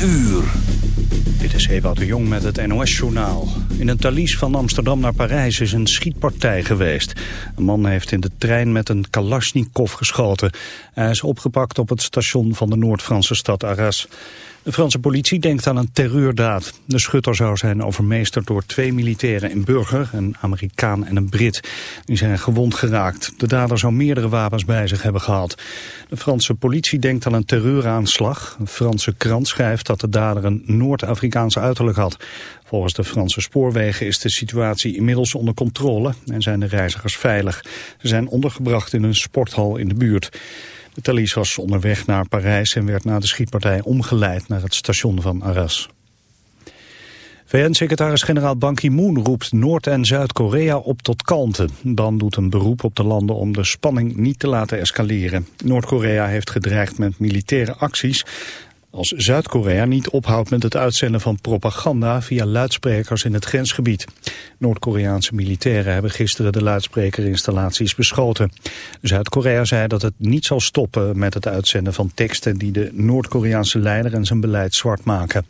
uur. Dit is Ewout de Jong met het NOS-journaal. In een talies van Amsterdam naar Parijs is een schietpartij geweest. Een man heeft in de trein met een kalasjnikov geschoten. Hij is opgepakt op het station van de Noord-Franse stad Arras. De Franse politie denkt aan een terreurdaad. De schutter zou zijn overmeesterd door twee militairen in Burger, een Amerikaan en een Brit. Die zijn gewond geraakt. De dader zou meerdere wapens bij zich hebben gehad. De Franse politie denkt aan een terreuraanslag. Een Franse krant schrijft dat de dader een Noord-Afrikaanse uiterlijk had. Volgens de Franse spoorwegen is de situatie inmiddels onder controle en zijn de reizigers veilig. Ze zijn ondergebracht in een sporthal in de buurt. De Thalys was onderweg naar Parijs en werd na de schietpartij omgeleid naar het station van Arras. VN-secretaris-generaal Ban Ki-moon roept Noord- en Zuid-Korea op tot kalmte. Dan doet een beroep op de landen om de spanning niet te laten escaleren. Noord-Korea heeft gedreigd met militaire acties als Zuid-Korea niet ophoudt met het uitzenden van propaganda via luidsprekers in het grensgebied. Noord-Koreaanse militairen hebben gisteren de luidsprekerinstallaties beschoten. Zuid-Korea zei dat het niet zal stoppen met het uitzenden van teksten die de Noord-Koreaanse leider en zijn beleid zwart maken.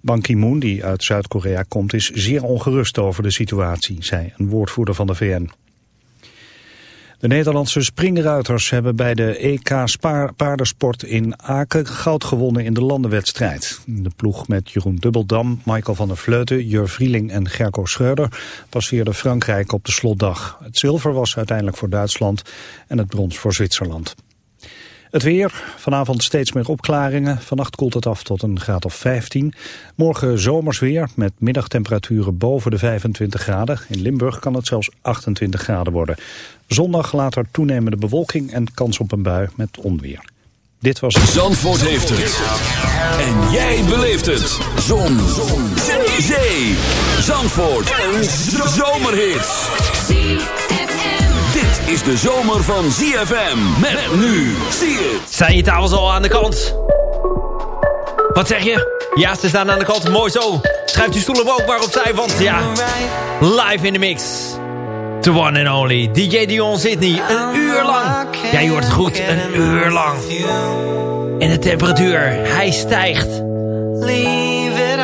Ban Ki-moon, die uit Zuid-Korea komt, is zeer ongerust over de situatie, zei een woordvoerder van de VN. De Nederlandse springruiters hebben bij de EK paardensport in Aken goud gewonnen in de landenwedstrijd. De ploeg met Jeroen Dubbeldam, Michael van der Vleuten, Jur Vrieling en Gerco Schreuder passeerde Frankrijk op de slotdag. Het zilver was uiteindelijk voor Duitsland en het brons voor Zwitserland. Het weer, vanavond steeds meer opklaringen. Vannacht koelt het af tot een graad of 15. Morgen zomers weer met middagtemperaturen boven de 25 graden. In Limburg kan het zelfs 28 graden worden. Zondag later toenemende bewolking en kans op een bui met onweer. Dit was... Zandvoort heeft het. En jij beleeft het. Zon. Zon. Zee. Zandvoort. Een zomerhit is de zomer van ZFM. Met nu. Zie het. Zijn je tafels al aan de kant? Wat zeg je? Ja, ze staan aan de kant. Mooi zo. Schuift uw stoelen ook maar opzij, want ja, live in de mix. The one and only DJ Dion Sydney. Een uur lang. Ja, je hoort het goed. Een uur lang. En de temperatuur, hij stijgt.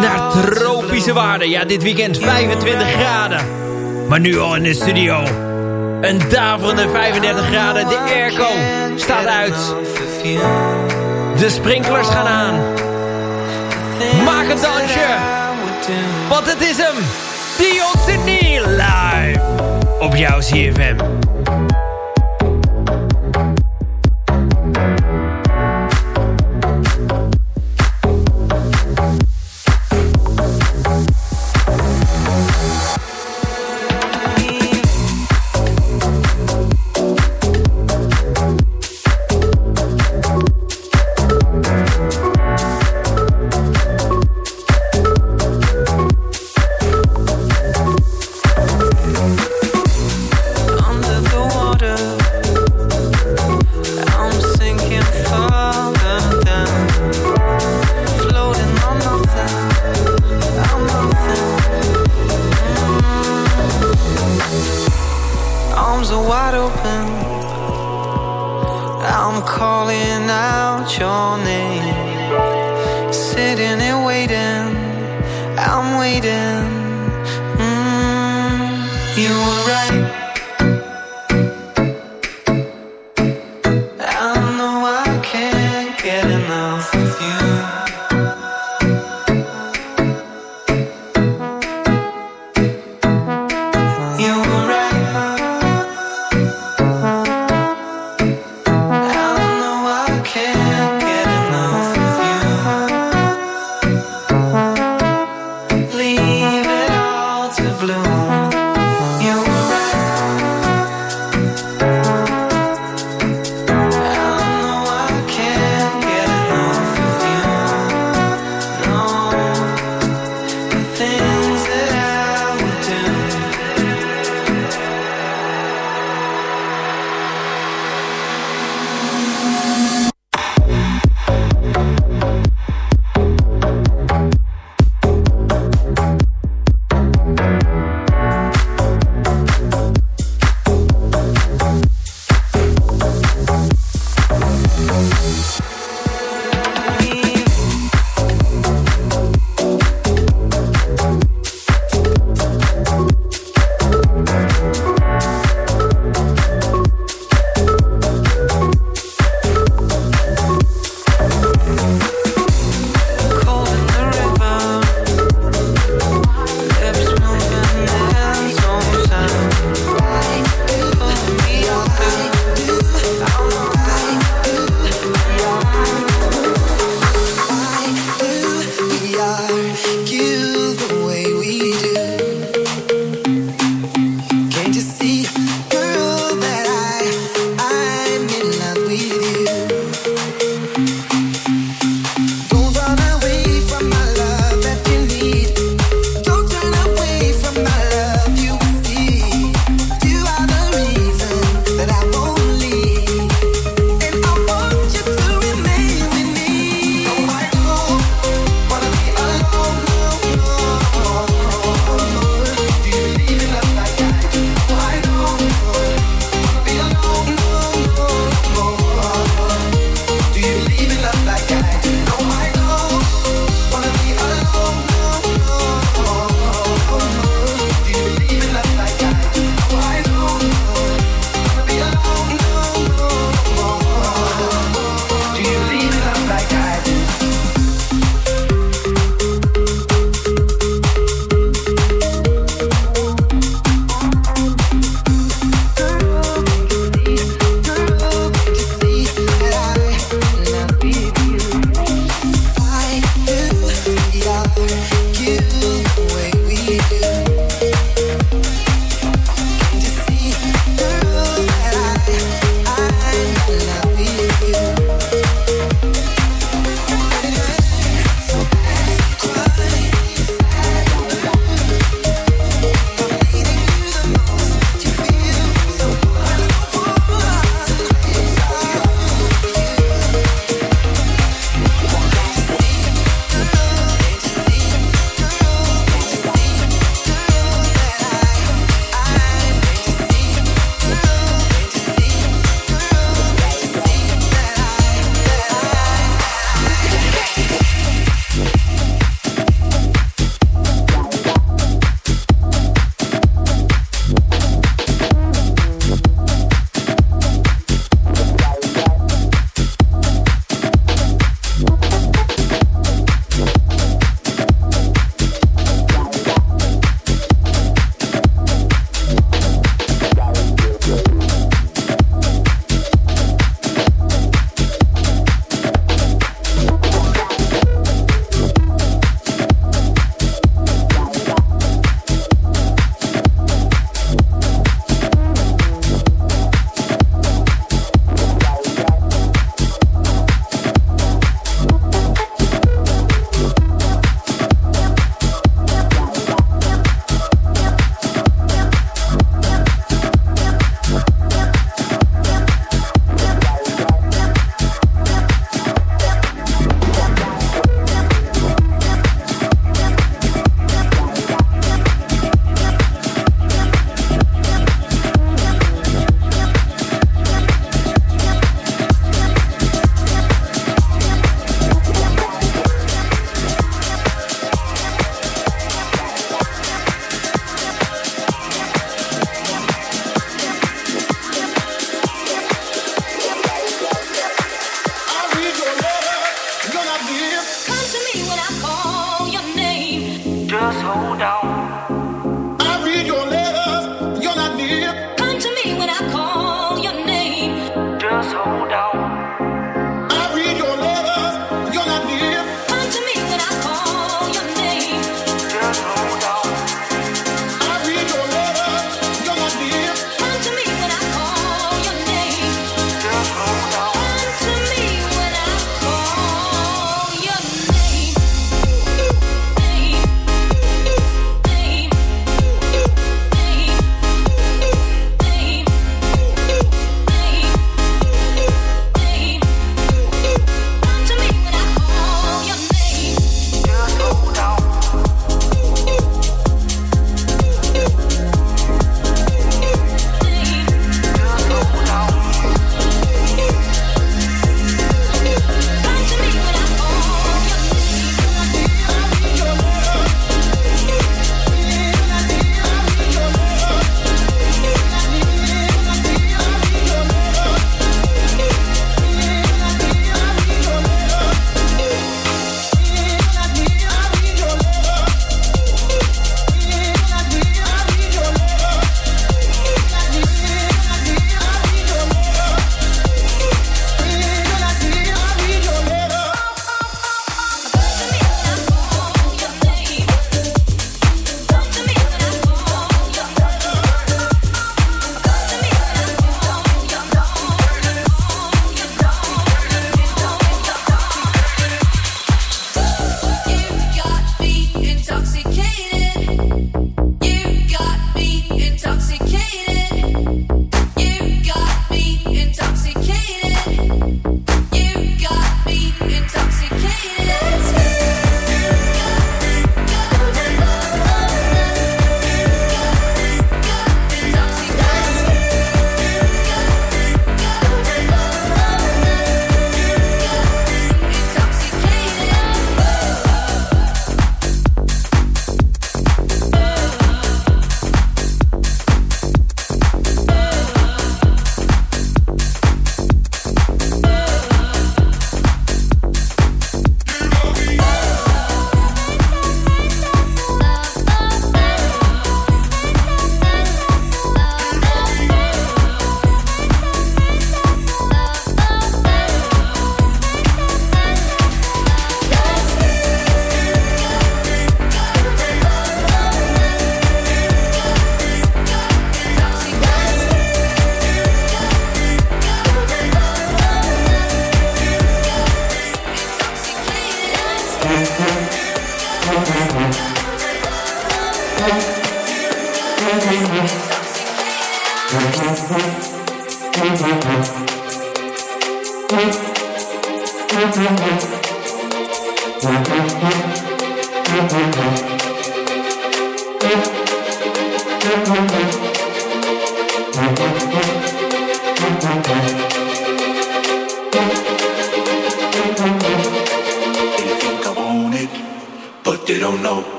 Naar tropische waarden. Ja, dit weekend 25 graden. Maar nu al in de studio. Een daverende 35 graden. De airco staat uit. De sprinklers gaan aan. Maak een dansje. Want het is hem. Dion Sydney live. Op jouw CFM. sitting and waiting. I'm waiting. Mm. You were right.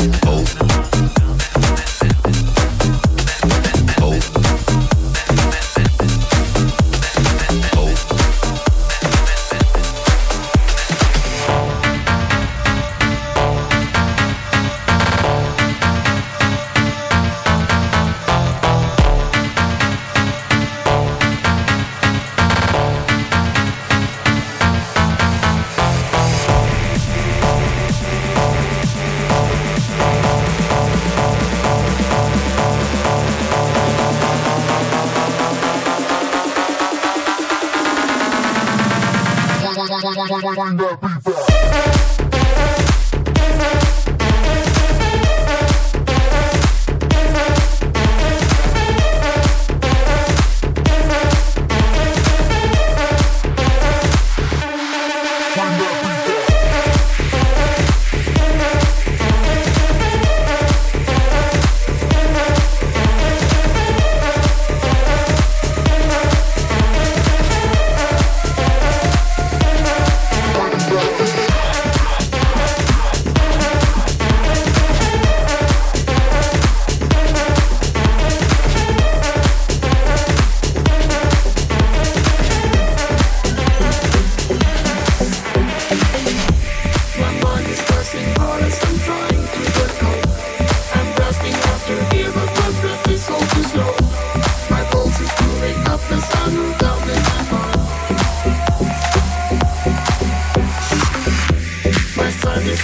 Oh.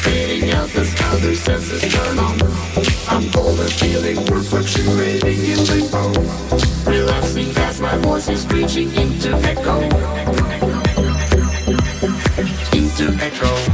Fading out this other senses turn on I'm cold and feeling reflection waiting in limbo Relaxing as my voice is reaching into echo. Into echo.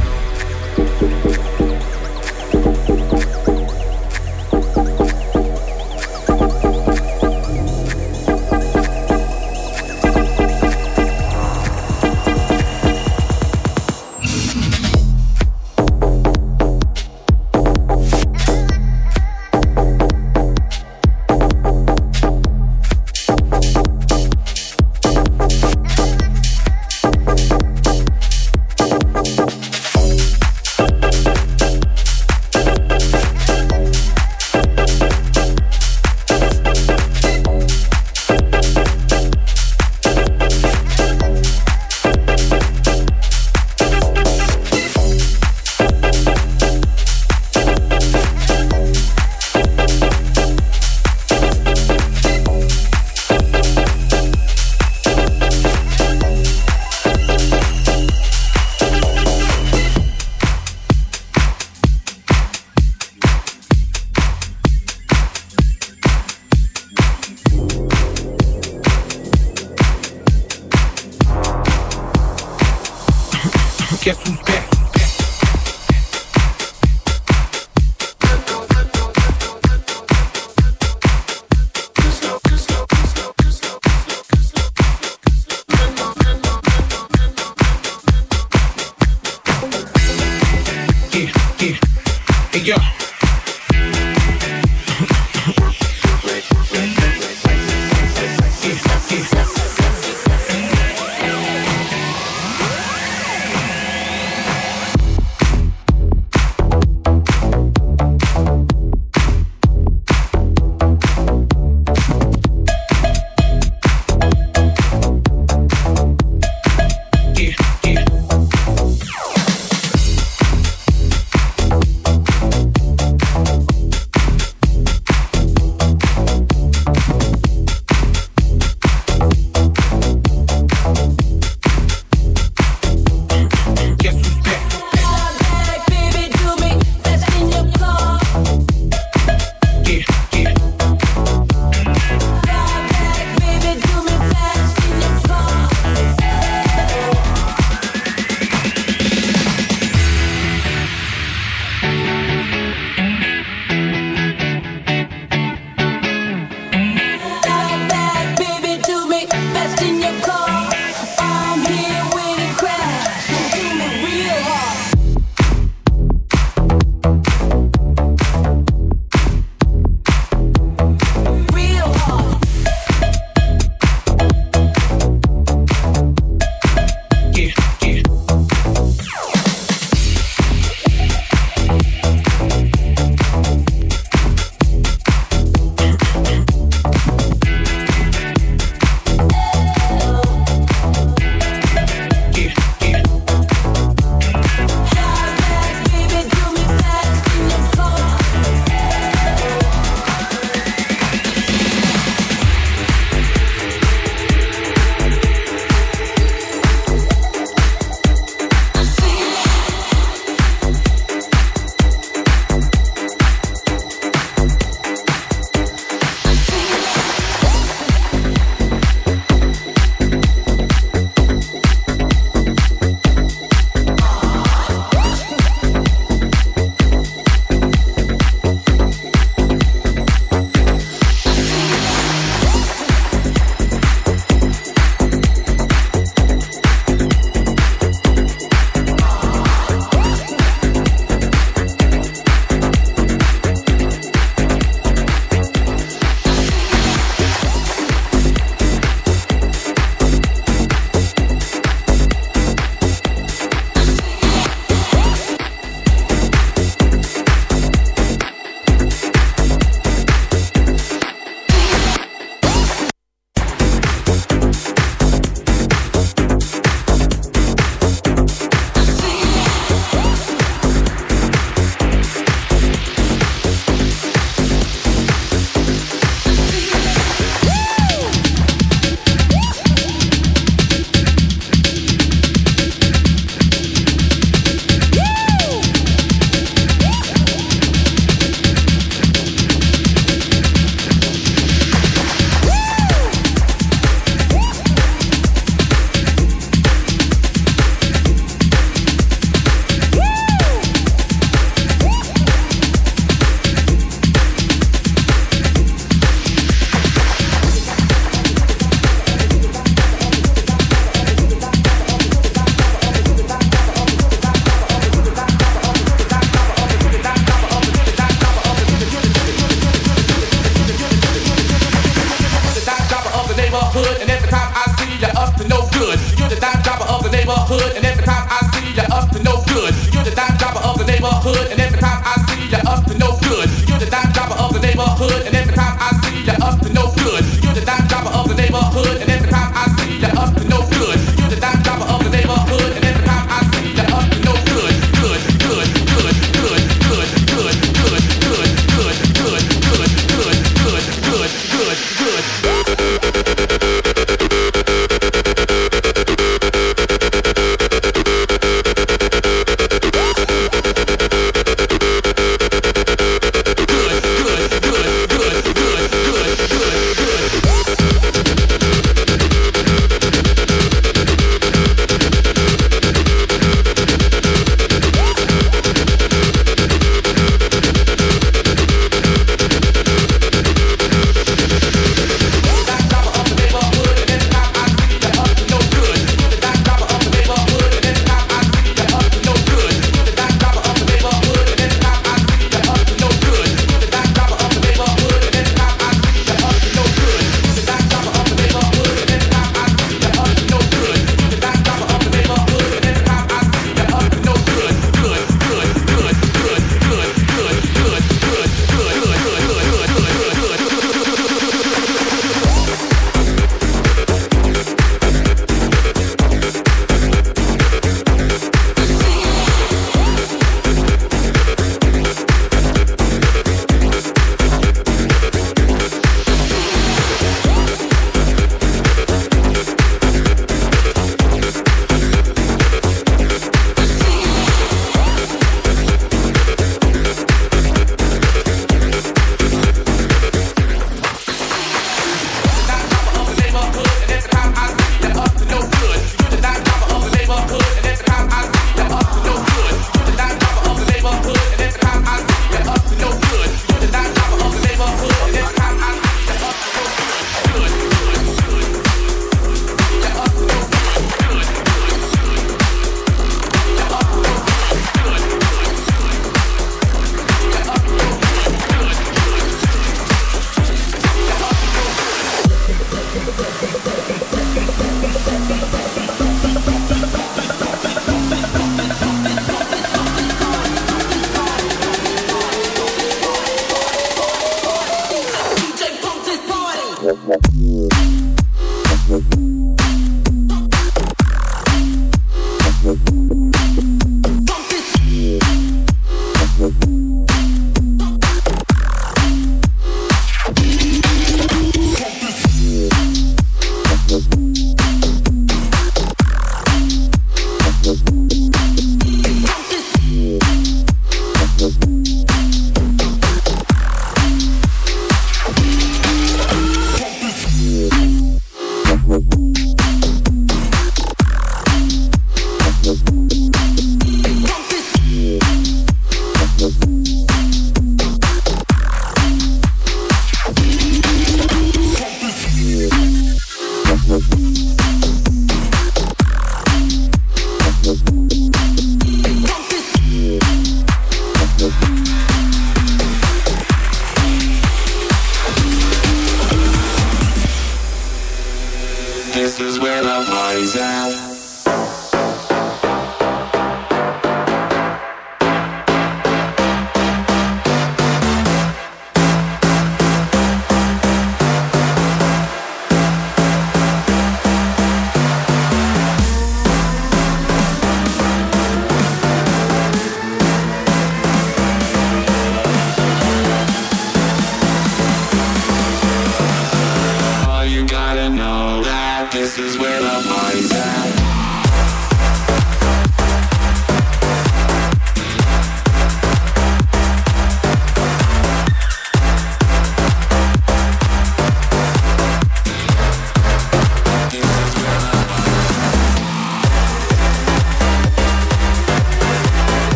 yeah.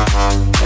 I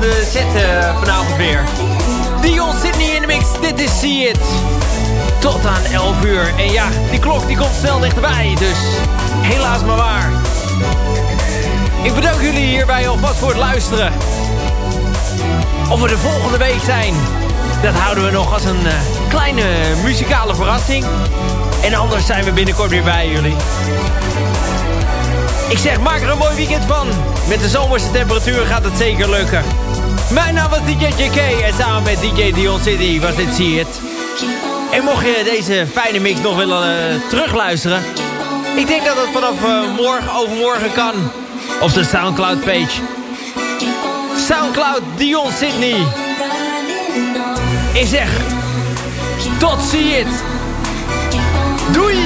Daverende set uh, vanavond weer. Dion Sydney in de mix. Dit is See It. Tot aan 11 uur. En ja, die klok die komt snel dichterbij. Dus helaas maar waar. Ik bedank jullie hierbij alvast voor het luisteren. Of we de volgende week zijn, dat houden we nog als een uh, kleine muzikale verrassing. En anders zijn we binnenkort weer bij jullie. Ik zeg, maak er een mooi weekend van. Met de zomerse temperatuur gaat het zeker lukken. Mijn naam was DJ JK en samen met DJ Dion City was dit See It. En mocht je deze fijne mix nog willen uh, terugluisteren... Ik denk dat het vanaf uh, morgen, overmorgen kan. Op de Soundcloud page. Soundcloud Dion Sydney. Ik zeg, tot See It. Doei!